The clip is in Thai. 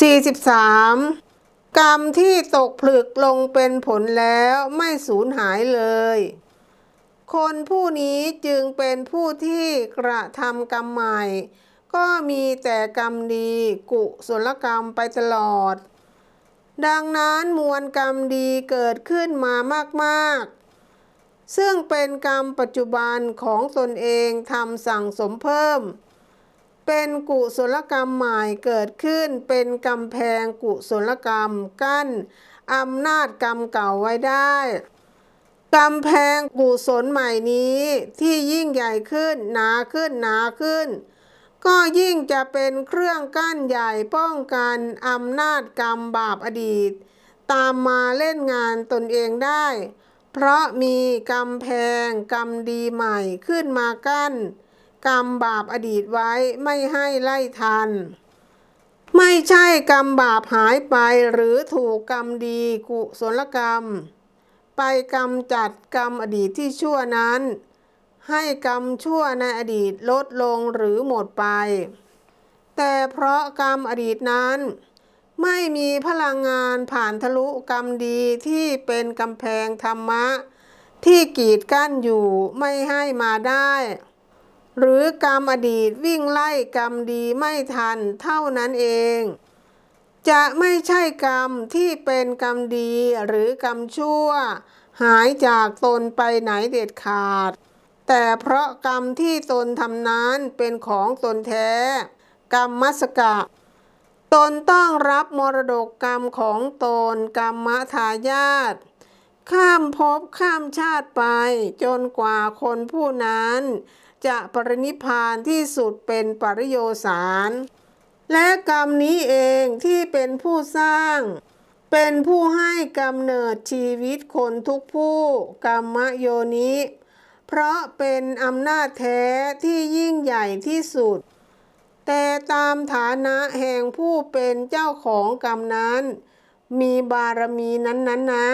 43 กรรมที่ตกผลึกลงเป็นผลแล้วไม่สูญหายเลย คนผู้นี้จึงเป็นผู้ที่กระทำกรรมใหม่ ก็มีแต่กรรมดีกุศลกรรมไปตลอด ดังนั้นมวลกรรมดีเกิดขึ้นมามากๆ ซึ่งเป็นกรรมปัจจุบันของตนเองทำสั่งสมเพิ่ม เป็นกุศลกรรมใหม่เกิดขึ้นเป็นกำแพงกุศลกรรมกั้นอำนาจกรรมเก่าไว้ได้กำแพงกุศลใหม่นี้ที่ยิ่งใหญ่ขึ้นหนาขึ้นหนาขึ้น ก็ยิ่งจะเป็นเครื่องกั้นใหญ่ป้องกันอำนาจกรรมบาปอดีต ตามมาเล่นงานตนเองได้ เพราะมีกำแพงกรรมดีใหม่ขึ้นมากั้น กรรมบาปอดีตไว้ไม่ให้ไล่ทัน ไม่ใช่กรรมบาปหายไปหรือถูกกรรมดีกุศลกรรม ไปกรรมจัดกรรมอดีตที่ชั่วนั้น ให้กรรมชั่วในอดีตลดลงหรือหมดไป แต่เพราะกรรมอดีตนั้น ไม่มีพลังงานผ่านทะลุกรรมดีที่เป็นกำแพงธรรมะที่กีดกั้นอยู่ไม่ให้มาได้ หรือกรรมอดีตวิ่งไล่กรรมดีไม่ทันเท่านั้นเอง จะไม่ใช่กรรมที่เป็นกรรมดีหรือกรรมชั่ว หายจากตนไปไหนเด็ดขาด แต่เพราะกรรมที่ตนทำนั้นเป็นของตนแท้ กรรมมัสกะ ตนต้องรับมรดกกรรมของตนกรรมทายาท ข้ามภพข้ามชาติไป จนกว่าคนผู้นั้น จะปรินิพานที่สุดเป็นปริโยสารและกรรมนี้เองที่เป็นผู้สร้าง เป็นผู้ให้กำเนิดชีวิตคนทุกผู้กรรมโยนิเพราะเป็นอำนาจแท้ที่ยิ่งใหญ่ที่สุด แต่ตามฐานะแห่งผู้เป็นเจ้าของกรรมนั้น มีบารมีนั้นๆนนะ